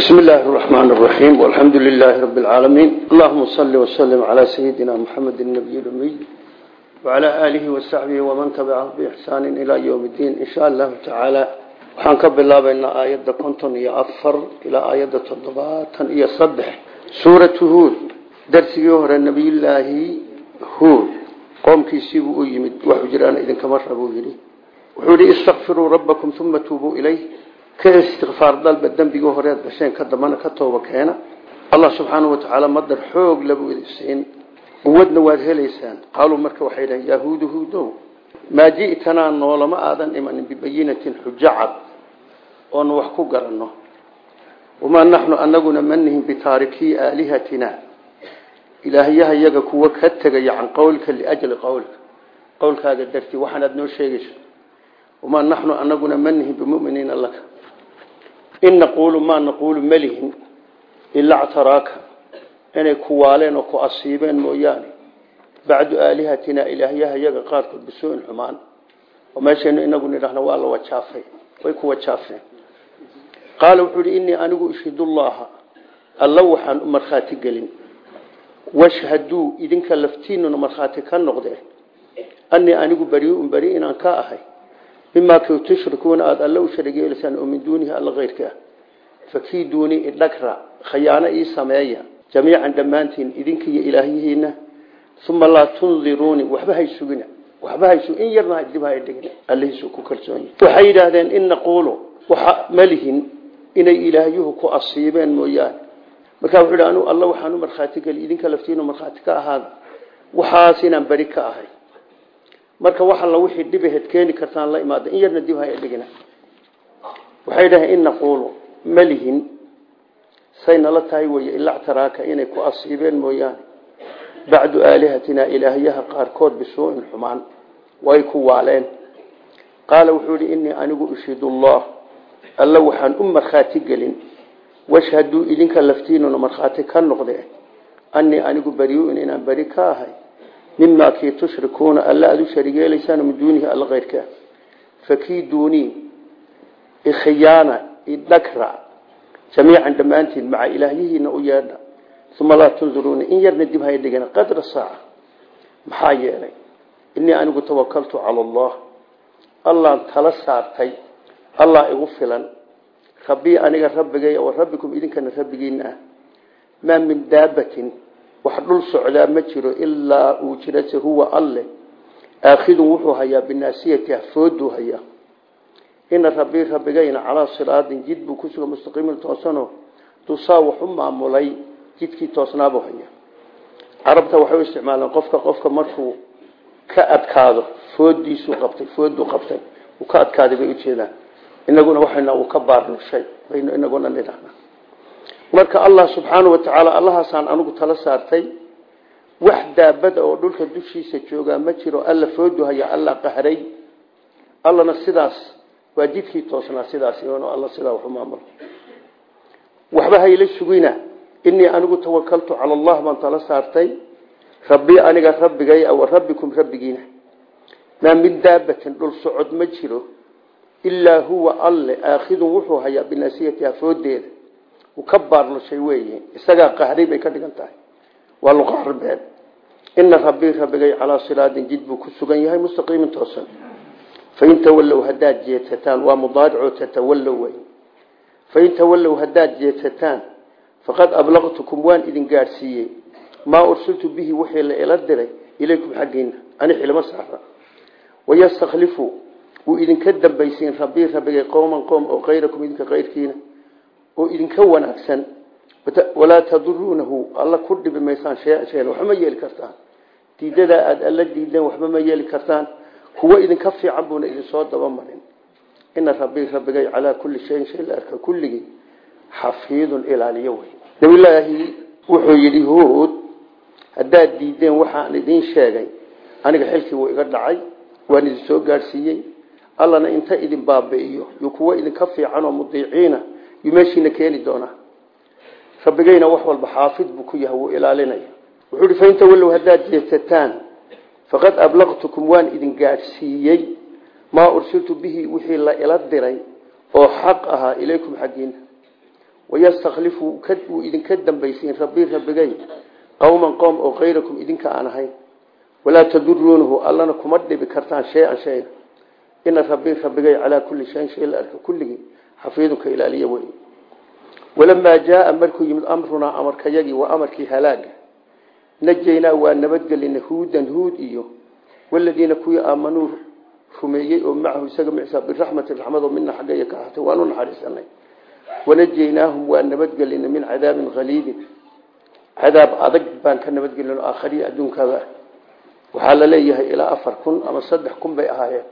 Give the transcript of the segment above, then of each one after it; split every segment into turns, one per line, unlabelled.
بسم الله الرحمن الرحيم والحمد لله رب العالمين اللهم صل وسلم على سيدنا محمد النبي الأمي وعلى آله وصحبه ومن تبعه بإحسان إلى يوم الدين إن شاء الله تعالى waxaan ka bilaabaynaa aayadda konton iyo afar ilaa aayadda toddobaatan iyo saddex suuratu huod darsigii hore nebiyullaahi huod qoomkiisiibuu u yimid waxu jiraan idinkama rabuu yidhi wuxuu yihi istakfiruu rabbakum uma tuubuu ilayh ka istikfaar dalba dembigii horeed gasheen ka dambana ka tooba keena. Allah subxaanau watacaala madar xoog labu idinsiin quwadna waad helaysaan. Qaaluu marka waxay dhahen yahuudu huudow maa ji'tanaa noolama aadan imanin bibayinatin xujo cad oonu wax ku garanno. Wamaa naxnu anaguna manihin bitaarikii aalihatina. Ilaahyaha yaga kuwa ka tegaya can qowlika liajli qowlika qowlkaaga dartii waxaanaad noo sheegayso. Wamaa naxnu anaguna manihin bimuminiina laka in naquulu maa naquulu malihin ilaa ctaraaka inay ku waaleen oo ku asiibeen mooyaane bacdu aalihatina ilaahyaha yaga qaarkood bisuuin xumaan oo meeshaynu inagu nidhahno waa la wajaafay way ku wajaafeen qaala wuxuu ihi innii anigu ishhidullaha alla waxaan u markhaati gelin washhaduu idinka laftiinuna markhaati ka noqde annii anigu beriun beri inaan ka ahay mimaa kii tushrikuuna aada alla u sharig yeelaysaan oo min duunihi alla keyrka ah. Fakiiduunii idhagra khayaano ii sameeya jamiican dhammaantiin idinkiiyo ilaahyihiina uma laa tundiruuni waxba hay sugina waxba haysu in yarna dib hay dhigina. Allihiisu ku kalsoon waxay yidhaahdeen in naquulu waxa malihin inay ilaahyuhu ku asiibeen mooyaane. Markaa wuxuu anu alla waxaan u markhaati geli idinka laftiinu ka ahaada waxaas inaan beri ka ahay marka wax alla wixii dhibaheed keeni kartaan la imaada in yarna dib hay dhigina waxay yidhahdeen in naquulu malihin say nala tahay weye ilaa ctaraaka inay ku asiibeen mooyaane. Bacdu aalihatina ilaahyaha qaarkood bisuuin xumaan way ku waaleen. Qaala wuxuu yihi innii anigu ushhidullah alla waxaan u markhaati gelin. Washhaduu idinka laftiinuna markhaati ka noqde annii anigu beriuin inaan beri ka ahay mimaa kii tushrikuuna alla aada u sharig yeelaysaan min duunihi alla keyrkaa fakiiduunii ikhiyaana idhagra jamiican dhammaantiin maca ilaahyihiina u yeedha uma laa tunduruuna in yarna dib hay dhigana qadra saaca maxaa yeelay innii anigu tawakaltu cala allah allaan tala saartay allah igu filan rabbii aniga rabbigay rabbikum idinkana rabbigiina ah maa min daabatin wax dhul socdaa ma jiro ilaa uu jirase huwa alle. Aakhidun wuxuu hayaa binaasiyatiha fooduu hayaa. Ina rabbii rabbigayna calaa siraadin jid buu kusuga mustaqiimin toosano dusaa waxu maamulay jidkii toosnaabuu haya carabta waxay u isticmaaleen qofka qofka markuu ka adkaado foodiisuu qabtay fooduu qabtay uu ka adkaaday bay ujeedaan inaguna waxayna ka baarnushay marka allah subxaanau watacaala allahaasaan anigu tala saartay wax daabada oo dhulka dushiisa joogaa ma jiro alla foodu haya alla qahray. Allana sidaas waa jidkii toosnaa sidaas alla sidaa waxu maamulo waxba hayla sugina inii anigu tawakaltu cala allah baan tala saartay. Rabbii aniga rabbigay wa rabbikum rabbigiina. Maa min daabatin dhul socod ma jiro. Ilaa huwa alle aakhidun wuxuu hayaa binaasiyatiha foodeeda ka baarlushay weeye isagaa qahray bay ka dhigan tahay. Waa luqaarbeed ina rabbii rabbigay calaa siraadin jid buu ku sugan yahay mustaqiimin toosan. Fain tawallow haddaad jeedsataan waa mudaaricoo tatawallow wey fain tawallow haddaad jeedsataan faqad ablaqtukum waan idin gaadhsiiyey. Maa ursiltu bihi wixii la ila diray ilaykum xaggiina ani xilmo saara. Wayastakhlifu wuu idinka dambaysiin rabbii rabbigay qowman qowm oo kayrakum idinka kayrkiina oo idinka wanaagsan. Walaa taduruunahu alla ku dhibi maysaan waxba ma yeeli kartaan. Diidadaa aada alla diideen waxba ma yeeli kartaan. Kuwo idinka fiican buuna idin soo dabamarin ina rabbii rabbigay calaa kulli shayin shay arka kulligii xafiidun ilaaliyo wey nabilaahi wuxuu yidhi huod haddaad diideen waxaan idiin sheegay. Aniga xilkii wuu iga dhacay waan idin soo gaadhsiiyey. Allana inta idin baabi'iyo. Yo kuwo idinka fiican oo mudiiciina yuu meeshiina keeni doonaa rabbigayna wax walba xaafid buu ku yahay wuu ilaalinaya. Wuxuu ihi fainta wallow haddaad faqad ablaqtukum waan idin gaadhsiiyey. Maa ursiltu bihi wixii la ila diray oo xaq ahaa ilaykum xaggiina. Wayastaklifu wuu idinka dambaysiin rabbii rabbigay. Qowman qowm oo kayrakum idinka aan ahayn walaa taduruunahu allana kuma dhibi kartaan shay-an shayna ina rabbii rabbigay calaa kulli shayin shay la arka kulligii xafiidunka ilaaliya wey walamaa jaaa markuu yimid amrunaa amarkayagii waa amarkii halaaga najaynaa waa nabadgelina huudan huud iyo waladiina kuwii aamanuu rumeeyey oo macahu isaga micsa biraxmati raxmad oo mina xaggaya ka ahatay waanu naxariisanay. Wanajaynaahum waa nabadgelina min cadaabin haliidin cadaab adag baan ka nabadgelin oo aakhariya adduunkaaba ah. Waxaa la leeyahay ilaa afar kun ama saddex kun bay ahaayeen.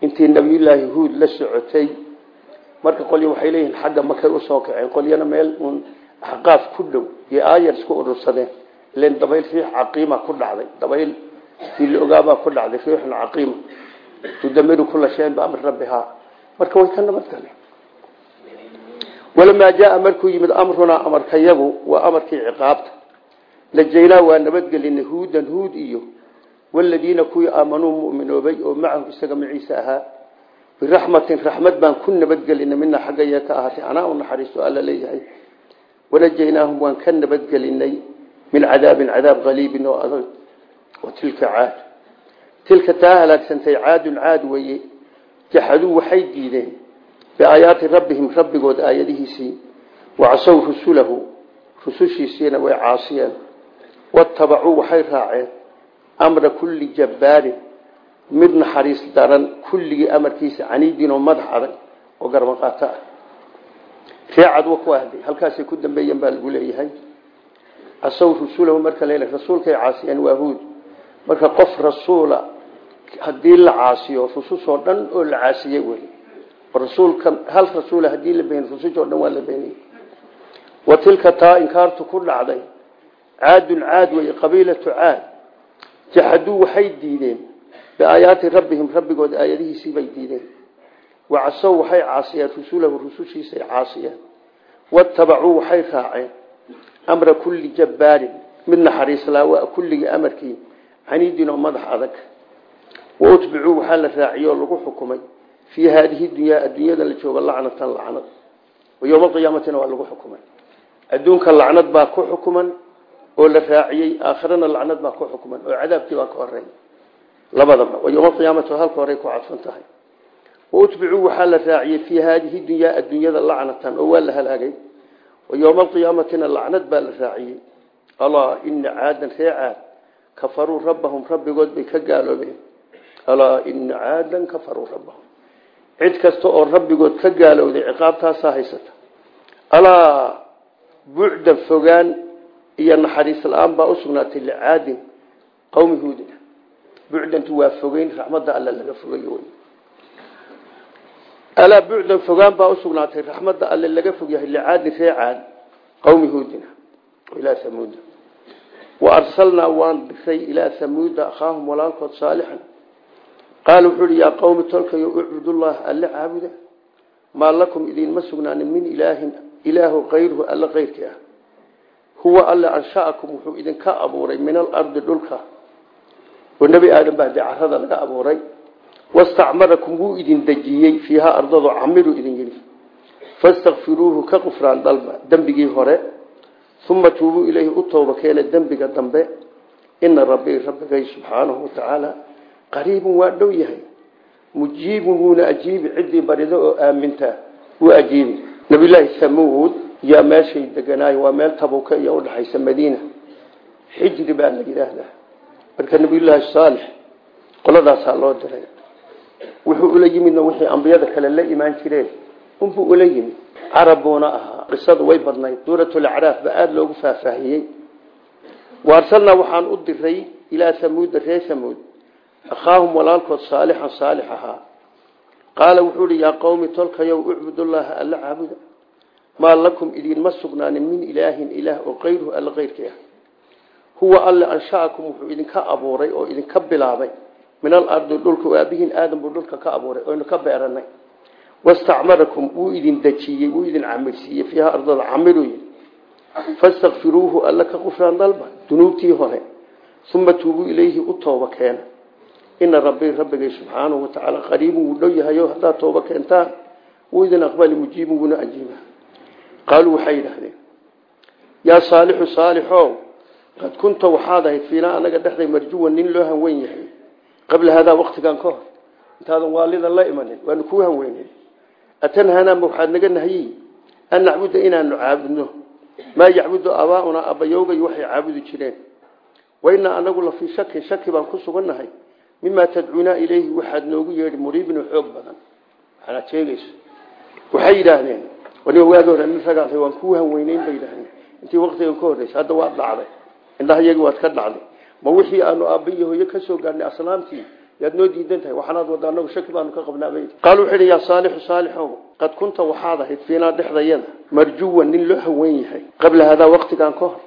Intii nabiyullaahi huud la socotay marka qolyo waxay leeyihiin xagga makay u soo kaceen qolyana meel uun axqaaf ku dhow iyo aayar isku urursadeen. Ilen dabayl riix caqiima ku dhacday dabayl tii la ku dhacday riixun caqiima tudamiru kula shayin biamri rabbihaa marka way ka nabadgaleen walamaa jaaa markuu yimid amrunaa amarkayagu waa amarkii ciqaabta. Najaynaa waa nabadgelina huudan huud iyo waladiina kuwii aamanuu muminoobay oo macahu isaga maciise ahaa biraxmatin raxmad baan ku nabadgelina mina xaggaya ka ahaatay anaa u naxariisto alla leeyahay. Wanajaynaahum waan ka nabadgelinay. Min cadaabin cadaab haliibin oo adag. Wa tilka caad. Tilka taa halaagsantay caadun caad weye jaxaduu waxay diideen. Biaayaati rabbihim rabbigood aayadihiisii. Wacasow rusulahu. Rusushiisiina way caasiyeen watabacuu waxay raaceen. Amra kulli jabbaarin mid naxariis daran kulligii amarkiisa caniidin oo madax adag oo garmaqaato ah. Reecad wa ku ahday halkaasay ku dambeeyeen baa lagu leeyahay. Casow rusulahu marka la rasuulkay caasiyeen waa huud. Marka qof rasuula haddii la caasiyo rususoo dhan oo la caasiyey wey rasuulka hal rasuula haddii la been rusushoo dhan waa la beeniyey. Wa tilka taa inkaartu ku dhacday caadun caad wey qabiilatu caad. Jaxaduu biaayaati rabbihim rabbigood aayadihiisii bay diideen. Wacasow waxay caasiyeen rusulahu rusushiisay caasiyeen watabacuu waxay raaceen amra kulli jabbaarin mid naxariislaawa kulligii amarkii caniidin oo madax adag. Wautbicuu waxaa la raaciyey oo lagu xukumay fii haadihi dunyaa adduunyada la jooga lacnatan lacnad. Yowma alqiyaamatina waa lagu xukumay. Adduunka lacnad baa ku xukuman oo la raaciyey aakhirana lacnad baa ku xukuman oo cadaabkii baa ka horeey labadaba yowma alqiyaamati halka horey ku cadfan tahay. Wautbicuu waxaa la raaciyey fii haadihi dunyaa adduunyada lacnatan oo waa la halaagay. Yowma alqiyaamatina lacnad baa la raaciyey alaa ina caadan ree caad kafaruu rabbahum rabbigood bay ka gaaloobeen. Alaa ina caadan kafaruu rabbahum. Cid kasta oo rabbigood ka gaalowday ciqaabtaasaa haysata. Alaa bucdan fogaan iyo naxariis la'aan baa usugnaatay licaadin qowmi huudin bucdantu waa fogeyn raxmadda alle laga fogayo wy alaa bucdan fogaan baa usugnaatay raxmadda alle laga fog yahay licaadin ree caad qowmi huudina ilaa hamuuda wa arsalnaa waan diray ilaa hamuuda akhaahum walaalkood saalixan qaal wuxuu ihi yaa qowmi tolkayo ucbudullah alle caabuda. Maa lakum idinma sugnaanin min ilaahin ilaahu kayruhu alle kayrkii ah. Huwa alle anshaakum wuxuu idinka abuuray min alardi dhulka oo nebi aadam baa dee carada laga abuuray. Wastacmarakum wuu idin dejiyey. Fiihaa ardado camiru idin yidhi. Fastakfiruuhu ka qufraan dalba dembigii hore. Uma tuubuu ilayhi u tooba keena dembiga dambe. Ina rabbii rabbigay subxaanahu watacaala qariibun waa dhow yahay. Mujiibun wuuna ajiibi. Ciddii barido oo aaminta wuu ajiibi. Nabiyllaahi samuud yaa meeshay deganaay waa meel tabuka iyo udhaxaysa marka nabiyullaahi saalix qoladaasaa loo diray. Wuxuu ula yimidna wixii ambiyada kale la imaan jireen. Unbuu ula yimid. Carab buuna ahaa. Qisadu way badnayd. Suuratulacraaf baa aada loogu faahfaahiyey. Waarsalnaa waxaan u diray ilaa samuuda ree samuud. Akhaahum walaalkood saalixan saalix ahaa. Qaala wuxuu ihi yaa qowmi tolkayow ucbudullaaha alla caabuda. Maa lakum idinma sugnaanin min ilaahin ilaah oo kayruhu alla kayrkii ah huwa alle anshaakum wuxuu idinka abuuray oo idinka bilaabay. Min alardi dhulka aabihiin aadan buu dhulka ka abuuray oynu ka beeranay. Wastacmarakum wuu idin dejiyey wuu idin camirsiiyey. Fiiha ardada camiru fastakfiruuhu alla ka qufraan dalba dunuubtii hore. Uma tuubuu ilayhi u tooba keena. Ina rabbii rabbigay subxaanahu watacaala qariibun wuu dhow yahayo haddaad tooba keentaan wuu idin aqbali mujiibun wuuna ajiiba qaaluu waxay yidhaahdeen yaa saalixu saalixow qad kunta waxaad ahayd fiinaa anaga dhexday marjuwan nin loo hanweyn yahay. Qabla haadaa waktigan ka hor. Intaadan waalidan la imanin waanu kuu hanweynay atanhanaama waxaad naga nahyiy an nacbuda inaanu caabudno. Maa yacbudu aabaaunaa abbayowgay waxay caabudi jireen. Wainaa anagu la fii shakin shaki baan ku sugannahay mimaa tadcuunaa ileyhi waxaad noogu yeedhi muriibin xoog badan. Waxaanaad sheegayso. Waxay yidhaahdeen waagi hore nin ragaatay waan kuu hanweyneyn bay yidhahdeen intii waktigan ka horreysay hadda indhaha iyagii waad ka dhacday. Ma wixii aanu aabba iyo hooye ka soo gaarnay asnaamtii yaad noo diidan tahay waxaanaad wadda anagu shaki baanu ka qabnaabay qaal wuxuu yidhi yaa saalixu saalixow qad kunta waxaad ahayd fiinaa dhexdayada marjuwan nin loo haweyn yahay. Qabla hadaa waktigan ka hor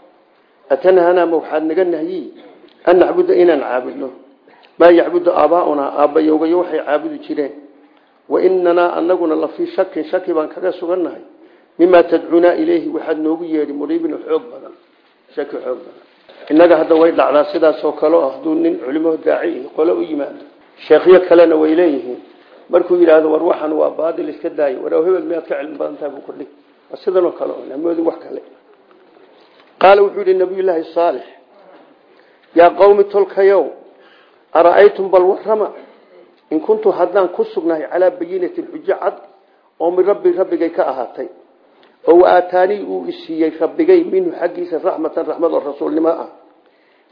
atanhanaama waxaad naga nahyiy an nacbuda inaan caabudno. Maa yacbudu aabaaunaa aabbayowgayo waxay caabudi jireen. Wainanaa anaguna la fii shakin shaki baan kaga sugannahay mimaa tadcuunaa ileyhi waxaad noogu yeedhi muriibin xoog badan shaki xoog badan innaga hadda way dhacdaa sidaasoo kale oo hadduu nin culimo daaci qole u yimaado. Sheekhyo kalena way leeyihiin. Markuu yidhaahdo war waxan waa baadil iska daayo. War hebel miyaad ka cilmi badan tahay buu kordhi sidanoo kale namoodin wax kale. Qaala wuxuu yihi nabiyullaahi saalix yaa qowmi tolkayow ara'aytum bal warrama? In kuntu haddaan ku sugnahay calaa bayinatin xujo cad oo min rabbi rabbigay ka ahaatay oo waaataanii uu isiiyey rabbigay minhu xaggiisa raxmatan raxmad oo rasuulnimo ah.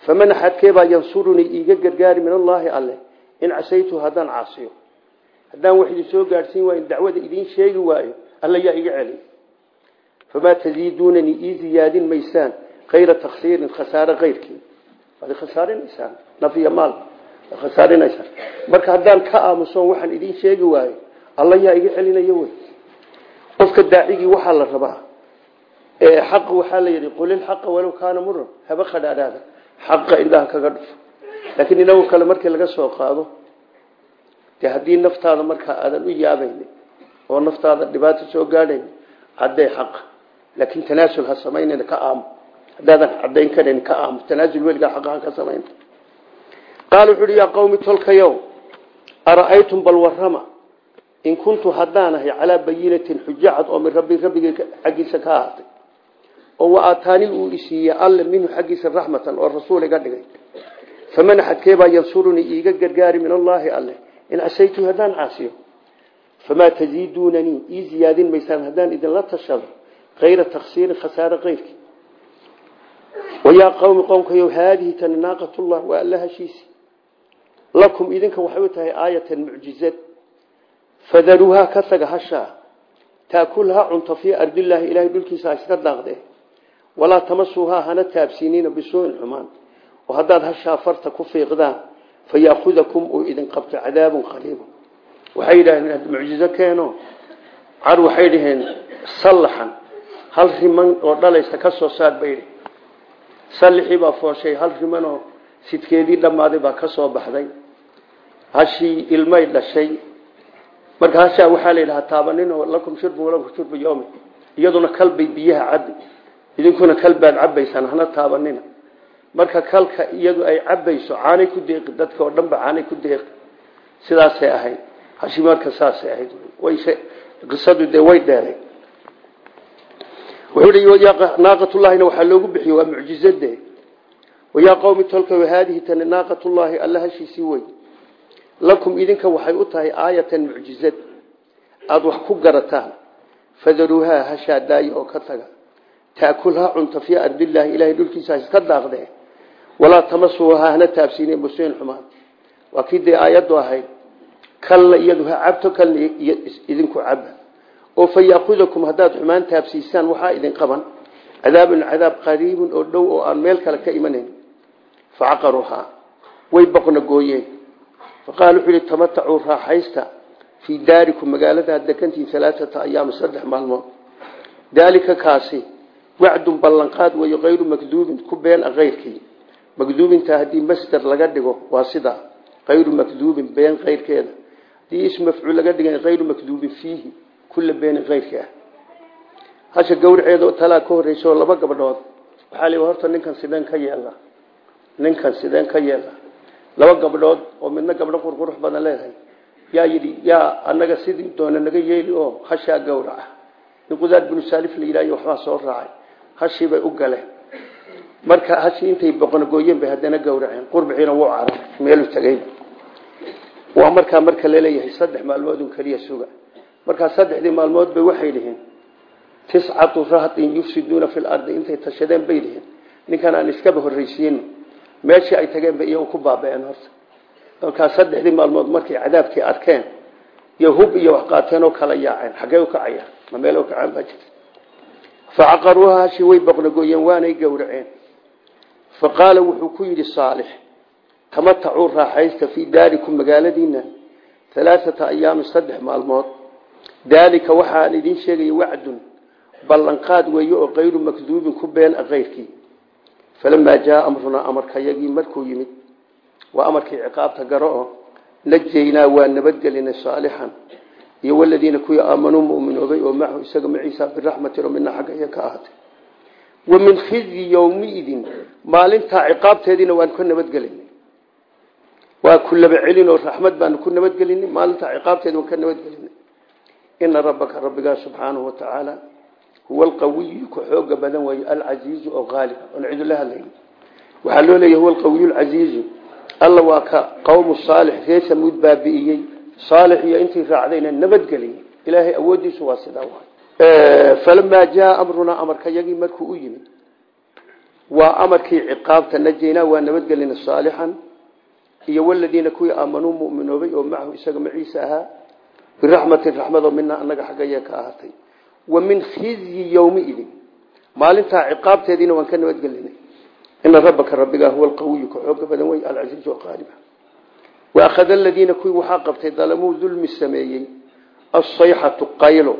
Faman axadkeebaa yansurunii iiga gargaari min allaahi alle in casaytu haddaan caasiyo. Haddaan wax idin soo gaadhsiin waayo dacwada idiin sheegi waayo alla yaa iga celi. Famaa taziiduunanii ii ziyaadin maysaan kayra taksiirin khasaare kayrkii waad khasaarinaysaan naf iyo maal. Waad khasaarinaysaan marka haddaan ka aamusoon waxaan idiin sheegi waayo alla qofka daacigii waxaa la rabaa xaq waxaa la yidhi qulil xaqa walow kaana muran haba khadhaadhaada xaqa indhaha kaga dhufo. Laakiin inagu kale markii laga soo qaado dee haddii naftaada markaa aadan u yaabayni oo naftaada dhibaato soo gaadhayn caddee xaqa laakiin tanaasul ha samaynayna ka aamo haddaadan caddayn karayn ka aamo tanaasul weligaa xaqa ha ka samaynta qaala wuxu uhi yaa qawmi tolkayow ara'aytum bal warrama in kuntu haddaanahay calaa bayinatin xujo cad oo min rabbi rabbigay xaggiisa ka ahaatay. Oo wa aataanii uu isiiye alle minhu xaggiisa raxmatan oo rasuul iga dhigay. Faman axadkeebaa yansurunii iiga gargaari min allaahi alle in casaytu haddaan caasiyo. Famaa taziiduunanii ii ziyaadin maysaan haddaan idinla tashado kayra taksiirin khasaare kayrkii wayaa qawmi qowmkayow haadihi tani naaqatullah waa alla heshiisi lakum idinka waxay u tahay aayatan mucjizad fadaruuhaa ka taga hashaa taakulhaa cunto fii ardillaahi ilaahay dhulkiisa iska daaqdee walaa tamasuuhaa hana taabsiiniina bisuuin xumaan oo haddaad hashaa farta ku fiiqdaan fa yaakudakum uu idin qabto cadaabun qaliibun waxay yidhahdeen mucjizo keeno? Car waxay dhaheen sallaxan hal riman oo dhalaysa ka soo saar bay idhi sallixii baa fooshay hal riman oo sidkeedii dhammaaday baa ka soo baxday. Hashii ilmay dhashay marka hashaa waxaa la yidhahaa taabanin oo lakum shurbu lakum shurbu yoomi iyaduna kalbay biyaha cabi idinkuna kalbaad cabaysaan hana taabanina. Marka kalka iyadu ay cabayso caanay ku deeqi dadka oo dhan ba caanay ku deeqi sidaasay ahayd. Hashi marka saasay ahayd. Qisadu dee way dheeray. Naaqatullahina waxaa loogu bixiye waa mucjizade wayaa qowmi tolka haadihi tani naaqatullaahi alla hashiisii wey lakum idinka waxay u tahay aayatan mucjizad. Aada wax ku garataan fadaruuhaa hashaa daayi oo ka taga. Taakulhaa cunta fii ardillaahi ilahay dhulkiisa iska daaqdee walaa tamasuuhaa hana taabsiine busiin xumaan. Waa kii dee aayaddu ahayd. Kalna iyadu ha cabto kalna idinku caba oo fa yaakudakum haddaad xumaan taabsiisaan waxaa idin qaban. Cadaabun cadaab qariibun oo dhow oo meel kale ka imanayn facaqaruuhaa way boqna faqaal wuxuu yihi tamatacuu raaxaysta fii daarikum magaaladaad dekantihiin alaaata ayaam saddex maalmood daalika kaasi wacdun ballanqaad weeyo kayru makduubin ku been a keyrkii makduubinta haddii masder laga dhigo waa sidaa kayru makduubin been keyrkeeda haddii is mafcuul laga dhiga kayru makduubin fiihi kulla beenin keyrka ah hasha gawraceeda talaa ka horreysa oo laba gabdhood waxaa li horta ninkan sideen ka yeela ninkan sideen oo midna gabdho qurqurux badan leedahay. Yaa yidhi yaa anaga sidii doona naga yeeli oo hashaa gawraca in qudaar binu saalif la yidhahyo waxbaa soo raacay. Hashii bay u galeen. Marka hashii intay boqonagooyeen bay haddana gowraceen qurbiciina wuu caray meelu tagay. Waa markaa marka la leeyahay saddex maalmoodun keliya suga markaa saddexdii maalmood bay waxay dhiheen tiscatu rahtin yufsiduuna fi lardi intay tashadeen bay dhiheen ninkan aan iskaba meeshii ay tageen bay iyagu ku baaba-een markaa saddexdii maalmood markay cadaabkii arkeen iyo hub iyo wax qaateen oo kala yaaceen xaggee u kacayaan ma meel u kacaan baa jirta. Facaqaruuha hashi way boqnagooyeen waanay gowraceen. Fa wuxuu ku yidhi saalix tamatacuu raaxaysta fii daarikum magaaladiina alaaata ayaamin saddex maalmood. Daalika waxaan idiin sheegaya wacdun ballanqaad weeye oo kayru makduubin ku been a falamaa jaa amrunaa amarkayagii markuu yimid waa amarkii ciqaabta garo oo najaynaa waa nabadgelinay saalixan. Iyo waladiina kuwii aamanuu muminoobay oo macahu isaga maciisa biraxmatin oo mina xagga iya ka ahaatay. Wa min khizyi yowmiidin maalintaa ciqaabteediina waan ka nabadgelinay waa ku laba celin oo raxmad baanu ku nabadgelinay maalintaa ciqaabteedi waan ka nabadgelinay ina rabbaka rabbigaa subxaanahu watacaala huwa alqawiyu ku xooga badan alqawiyu alcasiizu alla waa ka qowmu saalix reer samuud baabi'iyey saalix iyo intii raacdayna nabadgeliyey ilaahay awooddiisu waa sidaa waay falamaa jaa amrunaa amarka yagii markuu u yimid waa amarkii ciqaabta najaynaa waa nabadgelina saalixan iyo waladiina kuwii aamanuu muminoobay oo macahu isaga maciise ahaa. Biraxmatin raxmadoo mina anaga xaggaya ka ahaatay. Wa min khizyi yowmiidin maalintaa ciqaabteediina waan ka nabadgelinay ina rabbaka rabbigaa huwa alqawiyu ka xooga badan wey alcasiizu qaaliba waakhada aladiina kuwii waxaa qabtay dalamuu dulmi sameeyey asayxatu qaylo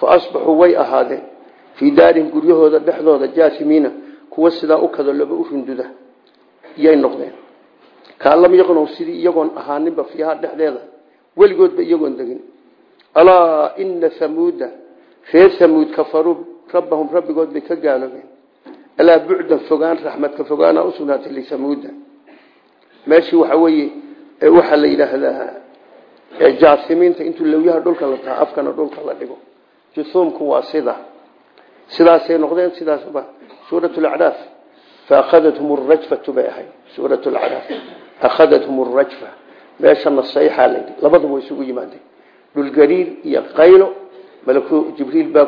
fa asbaxuu way ahaadeen fii daarihim guryahooda dhexdooda jaasimiina kuwa sidaa u kado laba u runduda yay noqdeen kaan lam yaqnow sidii iyagoon ahaaninba fiiha dhexdeeda weligoodba iyagoon degin alaa ina hamuuda reer hamuud kafaruu rabbahum alaa bucdan fogaan raxmadka fogaana usugnaatay lihamuuda meeshii waxa weeye waxaa la yidhaahdaa jaasimiinta intuu lawyaha dhulka la taha afkana dhulka la dhigo. Jusuumku waa sida. Sidaasay noqdeen sidaasba suurat lacraaf faakadathum rajfatu bay ahayd. Suurat lacraaf akhadathum rajfa. Meeshana sayxaa layidhi labaduba way isugu yimaadeen. Dhulgariir iyo qaylo. Malaku jibriil baa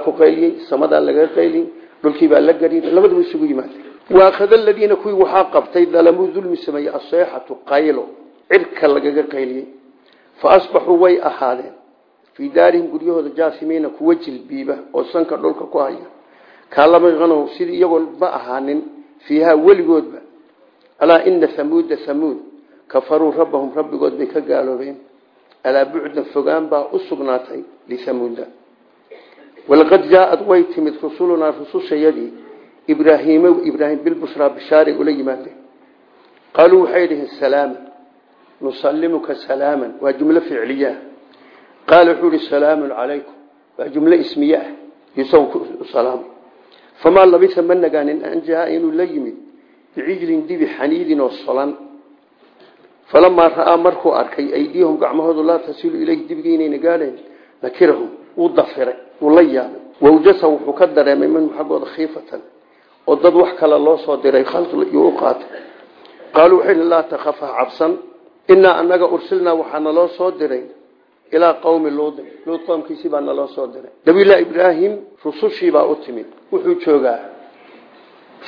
dhulkiibaa la gariiray labaduba isugu yimaadeen. Waakhada aladiina kuwii waxaa qabtay dalamuu dulmi sameeyey asayxatu qaylo cirka lagaga qayliyey. Fa asbaxuu way ahaadeen. Fii daarihim guryahooda jaasimiina kuwa jilbiiba oo sanka dhulka ku haya. Kaalama sidii iyagoon ma ahaanin fiihaa weligoodba. Alaa ina hamuuda hamuud kafaruu rabbahum rabbigood bay ka gaaloobeen. Alaa bucdan fogaan baa u sugnaatay lihamuuda walaqad jaaad way timid rusulunaa rusushayadii ibraahiim ibraahim bilbushraa bishaaray ula yimaadeen qaaluu waxay dhihiin salaama nusalimuka salaaman. Waa jumlo ficliya. Qaala wuxuu ihi salaamun calaykum. Waa jumlo ismiye ah. Yusaw salaam. Famaa labisa ma nagaanin an jaa inuu la yimid bicijlin dibi xaniidin oo solan. Falamaa ra'aa markuu arkay aydiyahum wuu dafiray wuu la yaabay. Wawjasa wuxuu ka dareemay minhum xaggooda khiifatan oo dad wax kale loo soo diray khaliyuu u qaatay. Qaaluu waxay laa takhafa cabsan. Inaa anaga ursilnaa waxaa naloo soo diray ilaa qowmi luudin luud qoomkiisii baa naloo soo diray. Nabilah ibraahim rusushiibaa u timid. Wuxuu joogaa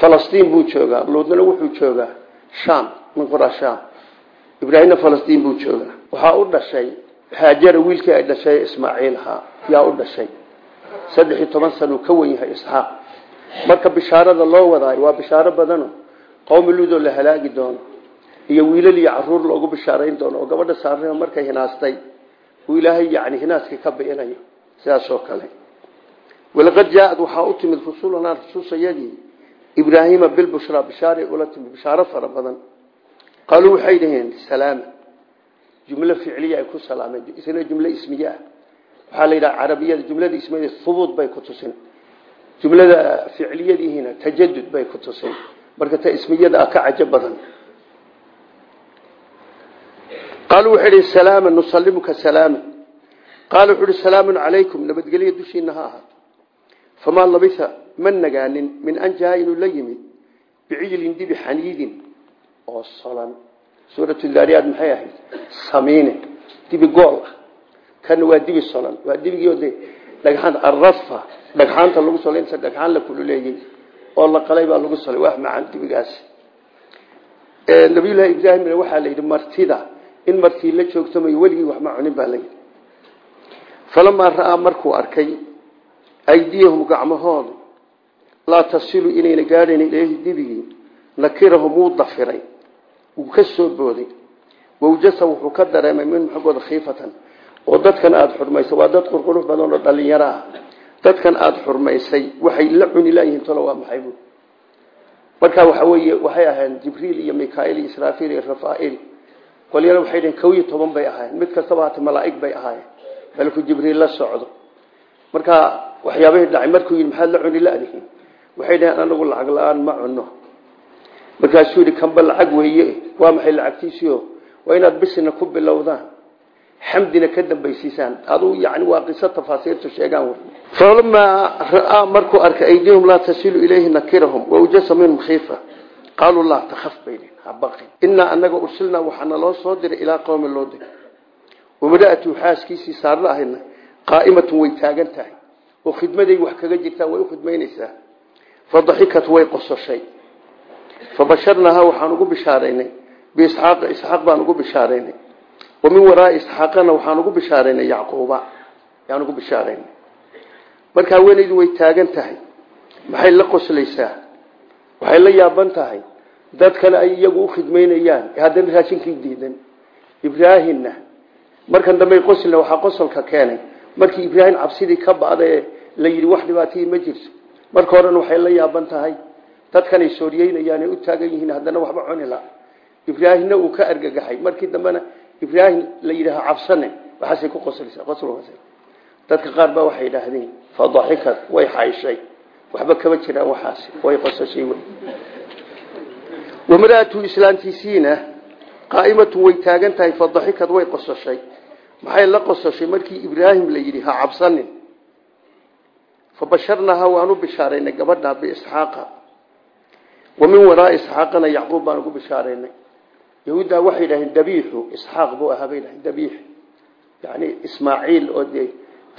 falastiin buu joogaa luudna wuxuu joogaa sham min qura sham ibraahimna falastiin buu joogaa. Waxaa u dhashay haajara wiilkii ay dhashay ismaaciil ahaa yaa u dhashay. Saddex iyo toban sanuu ka wen yahay isxaaq. Marka bishaarada loo wadaayo waa bishaaro badano. Qowmi luudoo la halaagi doono. Iyo wiilal iyo carruur loogu bishaarayn doono oo gabadha saarnimo markay hinaastay. Uu ilaahay yani hinaaskii ka biinayo sidaas oo kale. Walaqad jaaad waxaa u timid rusulunaa rusushayadii ibraahiima salaama jumlo ficliya ay ku salaameen isna jumlo ismiye ah waxaa la yidhaha carabiyada jumlada ismiyada hubuud bay ku tusin. Jumlada ficliyadihiina tajadud bay ku tusin. Marka ta ismiyada ah ka cajo badan. Qaaluu waxay idhi salaama nusalimuka salaama qaala wuxuu ihi salaamun calaykum. Nabadgelyo dushiina ha ahaato. Famaa labisa ma nagaanin min an jaa inuu la yimid bicijlin dibi xaniidin oo solan suuratu daariyaad maxay ahayd? Samiine. Dibi gool ah. Kana waa dibi solan. Waa dibigii de dhagxaanta arrafa dhagxaanta lagu solay inta dhagxaan la kululeeyey oo la qalay baa lagu solay. Wax macaan dibigaasi nabiyullaahi ibraahimna waxaa la yidhi martida. In martii la joogtamayo weligii wax ma cunin baa layidhi falamaa ra'aa markuu arkay aydiyahum gacmahoodu laa tasilu inayna gaadhayn wuu ka soo booday. Wawjasa wuxuu ka dareemay minhum xaggooda khiifatan. Oo dadkan aada xurmaysay waa dad qurqurux badan oo dhalinyaro ah. Dadkan aada xurmaysay waxay la cuni laayihiin tolo waa maxay bu marka waxa weeye waxay ahayn jibriil iyo mikail iyo israafiil iyo rafail qolyana waxay dhaheen kow bay ahaayeen. Mid kastaba haata malaa'ig bay ahaayeen. Malku jibriil la socdo. Marka waxyaabahii dhacay markuu yidhi maxaad la cuni ladihiin waxay dhaheen anagu lacag la'aan ma cuno markaasuu yidhi kanba lacag weeye waa maxay lacagtiisiio waa inaad bisina ku bilowdaan. Xamdina ka dambaysiisaan. Aduu yani waa qiso tafaasiirtu sheegaan falamaa ra'aa markuu arkay aydihum laa tasilu ilayhi nakirahum wawjasa minhum khiifa. Qaaluu laa takhaf baydin habaqin inaa anaga ursilnaa waxaana loo soo diray ilaa qowmi loo diray. Wamaraatu xaaskiisii saarla ahayna qaa'imatun way taagan tahay. Oo khidmaday wax kaga jirtaa way u khidmaynaysaa. Fadaxikat way qososhay fabasharnaaha waxaan ugu bishaaraynay. Biisxaaqa isxaaq baan ugu bishaaraynay. Wa min waraai isxaaqana waxaan ugu bishaaraynay yacquuba. Yaan ugu bishaaraynay. Marka haweenaydu way taagan tahay. Maxay la qoslaysaa? Waxay la yaaban tahay. Dadkana ay iyagu u khidmaynayaan haddana raashinkii diidan. Ibraahimna markan dambey qoslina waxaa qosolka keenay. Markii ibraahim cabsidii ka ba'dae la yidhi wax dhibaatihii ma jirto. Marka horena waxay la yaaban tahay dadkanay sooriyeynayaan ay u taagan yihiin haddana waxba cuni la. Ibraahimna uu ka argagaxay. Markii dambena ibraahim la yidhaaho cabsane. Waxaasay ku qoslaysaa qosl dadka qaar baa waxay idhaahdeen fadaxikat way xayshay. Waxba kama jiraan waxaasi way qosashay wey. Wamaraatu islaantiisiina qaa'imatun way taagan tahay fadaxikad way qosashay. Maxay la qosashay? Markii ibraahim la yidhi ha cabsanin fabasharnaaha waan u bishaaraynay gabadha biisxaaqa wa min waraai isxaaqana yacquub baan ugu bishaaraynay. Yahuuddaa waxay yidhaheen dabiixu isxaaq buu ahaa bay dhaheen dabiix. Yani ismaaciil oo dee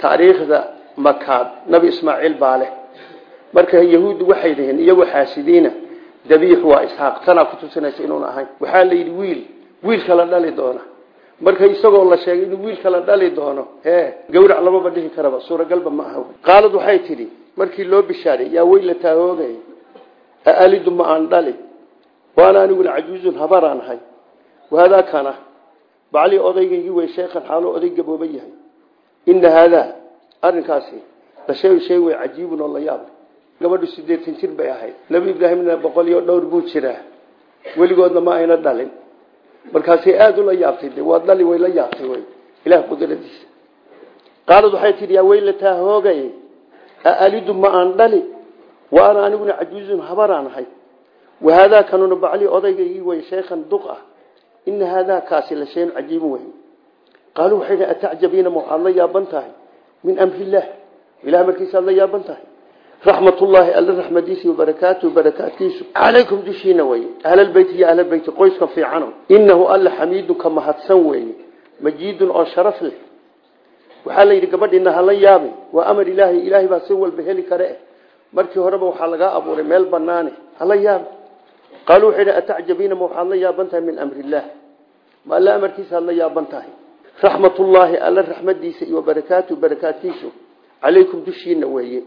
taariikhda makaad nabi ismaaciil baa leh. Marka yahuuddu waxay dhaheen iyagoo xaasidiina dabiix waa isxaaq tanaa kutusinaysa inuun ahayn. Waxaa la yidhi wiil wiil kala dhali doona. Marka isagoo la sheegay inuu wiil kala dhali doono e gawrac lamaba dhihi karaba suuragalba ma aha. Qaalad waxay tidhi markii loo bishaaray yaa weyla taahoogay aalidu ma aan dhali waana aniguna cajuuzun habaraan ahay wahadaa kana bacli odaygaygii wey sheekhan xaaluu oday gabooba yahay ina haadaa arinkaasi la shay shay wey cajiibun oo la yaab gabadhu sideetan jir bay ahayd nebi ibraahimna boqol iyo dhowr buu jiraa weligoodna ma ayna dhalin markaasay aada ula yaabtay de waa dhali way la yaabtay wy ilaah qudradiisa waana aniguna cajuuzun habaraan ahay. Wahaadaa kanuna bacli odaygaygii way sheekhan duq ah. Ina haadaa kaasi la shayn cajiibun wey qaaluu waxay dhi atacjabiina ma waxaad la yaaban tahay? Min amri illaah ilaah markiisaad la yaaban tahay? Raxmatullaahi alla raxmadiisa barakaatuhu barakaadkiisu calaykum dushiina weye ahlalbeyti iyo ahlalbeyti qoyska fiicano inahu alla xamiidun ka mahadsan weeye majiidun oo sharaf leh. Waxaa la yidhi gabadhiina hala yaabin. Waa amar ilaahay ilaahay baa markii horeba waxaa lagaa abuuray meel banaane hala yaabi qaaluu waxay dhi atacjabiina ma waxaad la yaaban tahay min amri illaah ma alla amarkiisa aad la yaaban tahay raxmatullaahi alla raxmadiisa iyo barakaatuhu barakaadkiisu calaykum dushiina weeye.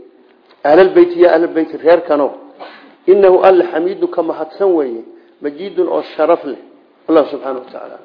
Ahlalbeyti ya ahlalbeyti reerkano inahu alla xamiidun ka mahadsan weeye majiidun oo sharaf leh. Allah subxaana wa tacaala